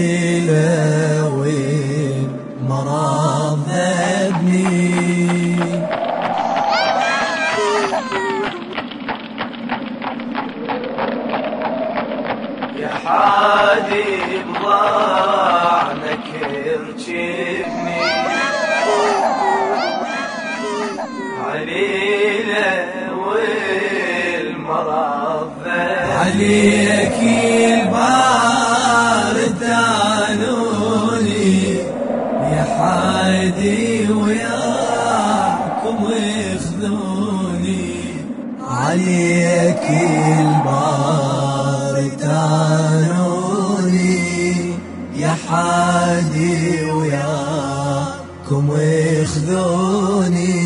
عليلة وين مرض ابني عليك البار تعالوني يا حادي وياكم اخذوني عليك البار تعالوني يا حادي وياكم اخذوني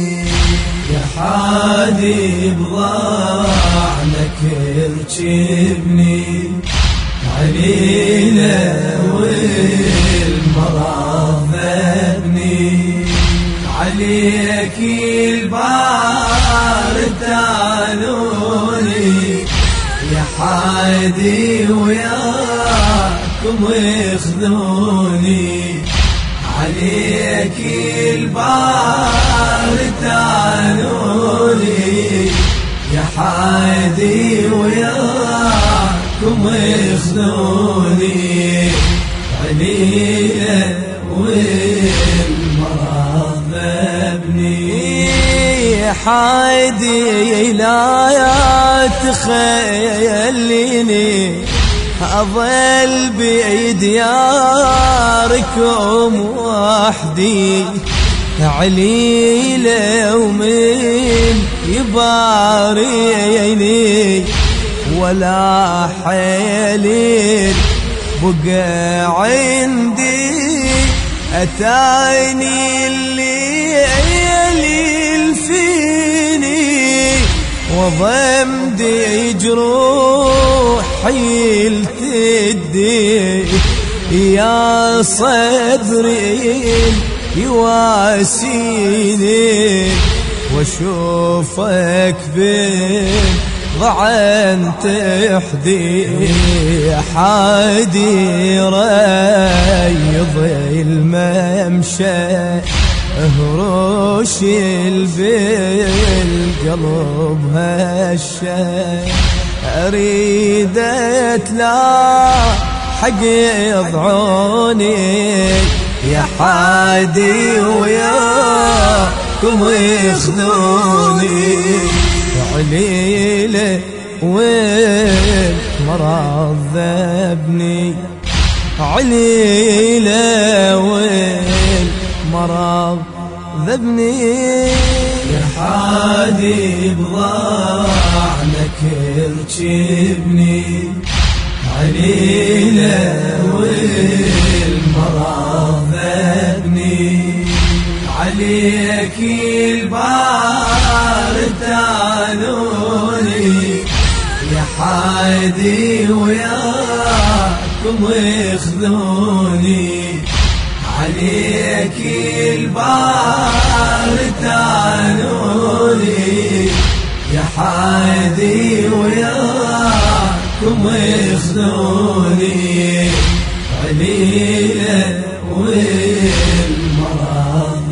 يا حادي بضعنك اركبني عليلة والمرض ذبني. عليك البار تعالوني يا حادي وياكم اخذوني عليك البار تعالوني يا حادي وياكم اخذوني عليلة والمرض ابني. حادي لا تخيليني أظل بدياركم وحدي. عليلة ومن يباريني ولا حيل بقى عندي. أتاني الليل وضمدي جروحي التدي يا صدري يواسيني وأشوفك بين ضعن تحدي. حادي ريض الممشى. هروش بالقلب هشة أريد لا حق يضعوني يا حادي وياكم يخذوني. عليلة وين مرض ذبني عليلة وين مرض ذبني يا حادي بضعنك اركبني عليلة والمرض ذبني. عليك البار تعالوني يا حادي وياكم اخذوني عليك البار تعالوني يا حادي وياكم اخذوني. عليلة والمرض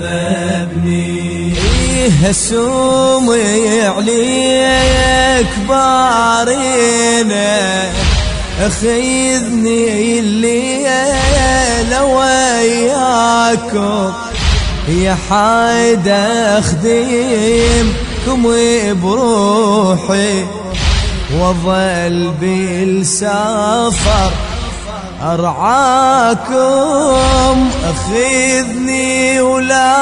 ابني. هسومي عليك بارينا. خذني الليل وياكم. يا حيد اخدمكم بروحي وظل بالسفر أرعاكم. أخذني ولا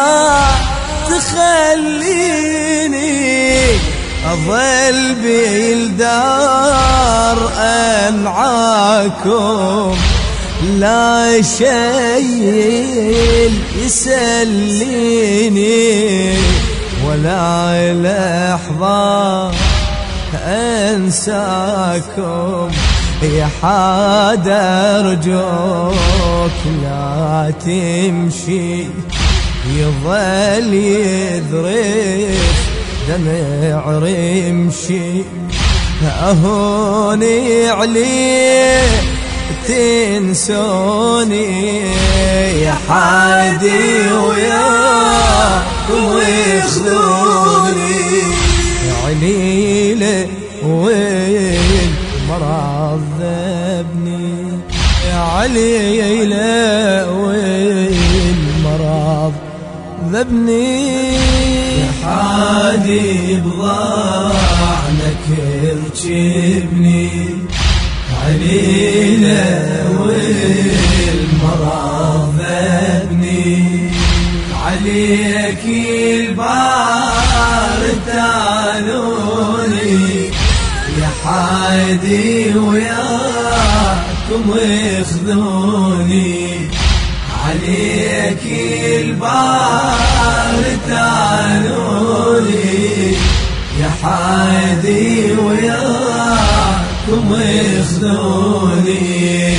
تخليني أظل بالدار. أنعاكم لا شيء يسليني ولا لحظة أنساكم. يا حاد ارجوك لا تمشي يظل يذرف دمع رمشي. اهوني عليه تنسوني يا حادي وياكم ويخذوني. عليلة وين مرض ذبني يا عليلة وين مرض ذبني يا حادي بضاعنك ارجبني عليلة والمرض ذبني عليك البار تالوني يا حادي وياكم اخذوني عليك البار حادي وياكم اخذوني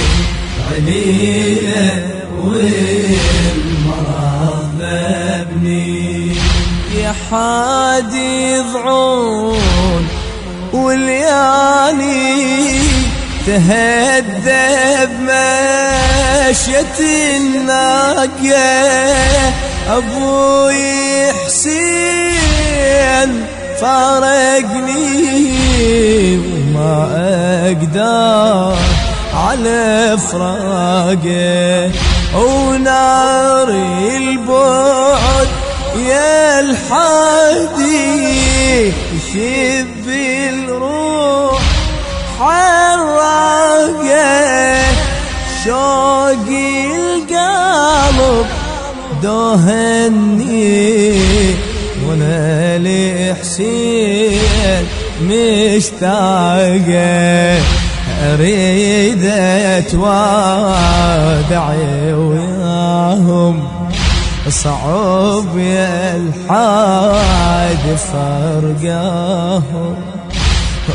عليلة والمرض ذبني يا حادي ضعون وليالي تهذب مشية الناقة أبوي حسين فارقني وما أقدر على فراقه ونار البعد يا الحادي شب الروح. حرقه شوقي القلب دهني لحسين مشتاقة اريد اتوادعي وياهم. صعب يا الحاد فرقاهم.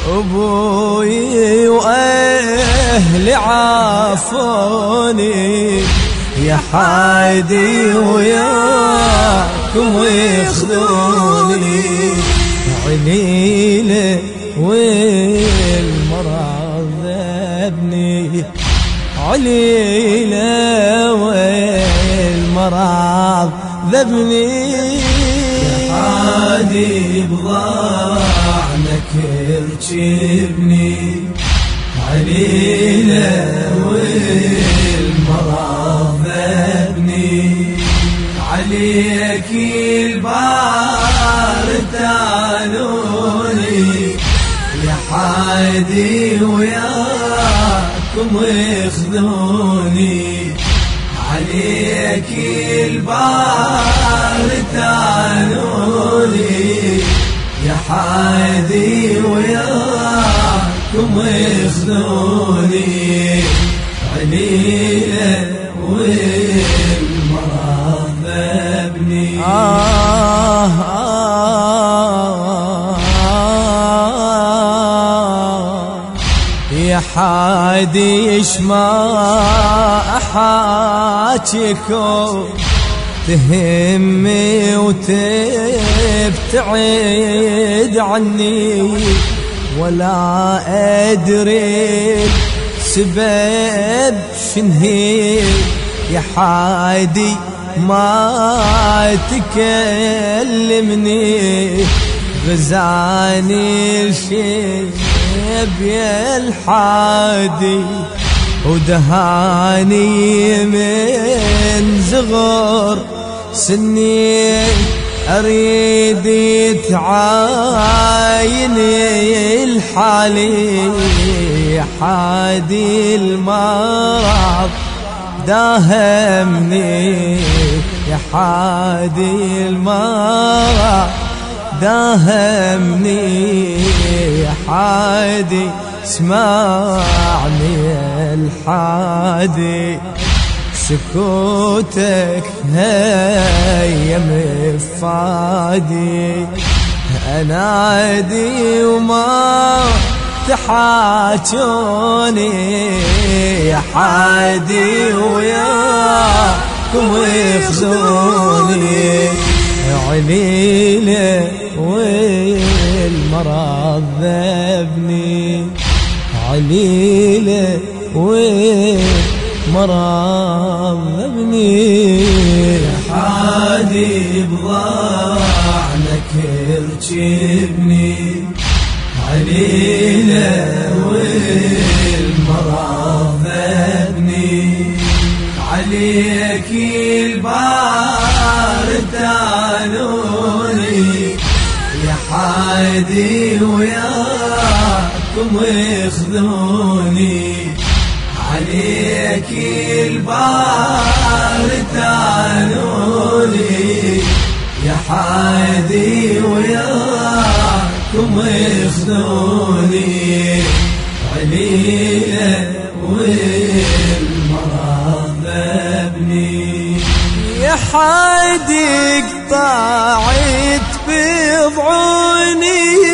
أبوي وأهلي عافوني. يا حادي وياكم ياخذوني عليله والمرض ذبني. عليله والمرض ذبني. حادي بضاعنك ارجبني. عليلة والمرض ذبني عليك البار تالوني يا حادي وياكم اخذوني. عليك البار تالوني يا حادي وياكم اخذوني عليلة والمرض ذبني آه يا حادي إيش ما احاكيكم تهمي وتبتعد عني. ولا أدري سبب شنهي يا حادي ما تكلمني. غزاني الشيب يا الحادي ودهاني من زغر سني. اريد تعايني الحالي حادي المرض داهمني يا حادي المرض داهمني يا حادي اسمعني الحادي سكوتك هيا مفادي انادي وما تحاجوني. يا حادي وياكم يخزوني. عليلة والمرض ذبني. عليلة والمرض ذبني حادي بضعنك ارجبني عليلة والمرض ذبني عليك البار تعالوني يا حادي وياكم يخذوني عليك البار تعالوني يا حادي وياكم يخذوني عليلة والمرض ابني. يا حادي قطعت بضعوني.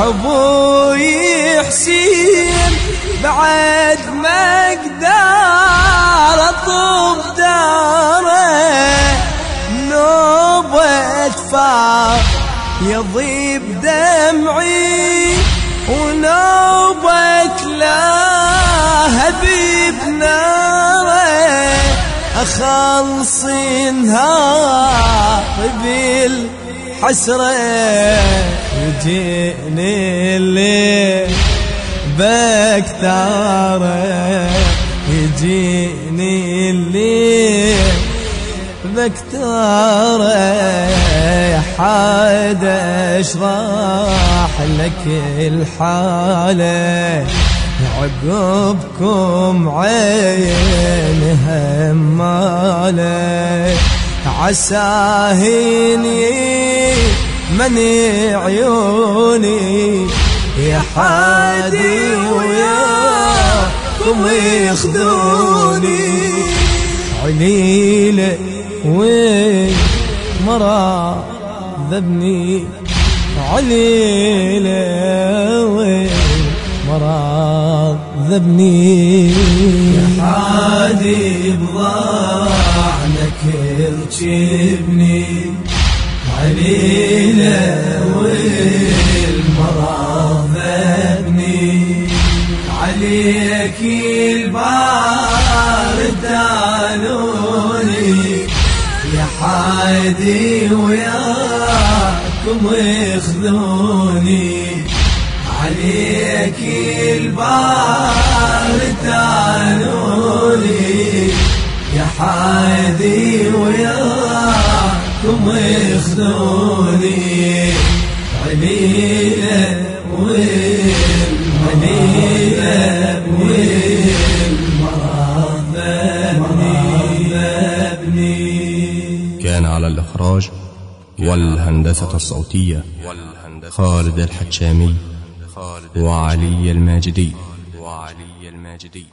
أبوي حسين بعد ما أقدر اطوب داره نوبة فار يضيب دمعي ونوبة لهبي بناره أخلص نهار بالحسرة. يجيني الليل بكتاره يجيني الليل بكتاره حاد اشرح لك الحالة عقبكم عين همالة. عساهني من عيوني يا حادي وياكم يخذوني عليلة ومرا ذبني؟ عليلة ومرا ذبني؟ حادي بضعنك ارجبني عليلة والمرض ابني. عليك البار تعالوني يا حادي وياكم يخذوني عليك البار تعالوني يا حادي وياكم يخذوني عليلة والمليلة والمرض ابني كان على الإخراج والهندسة الصوتية خالد الحتشامي وعلي الماجدي وعلي الماجدي.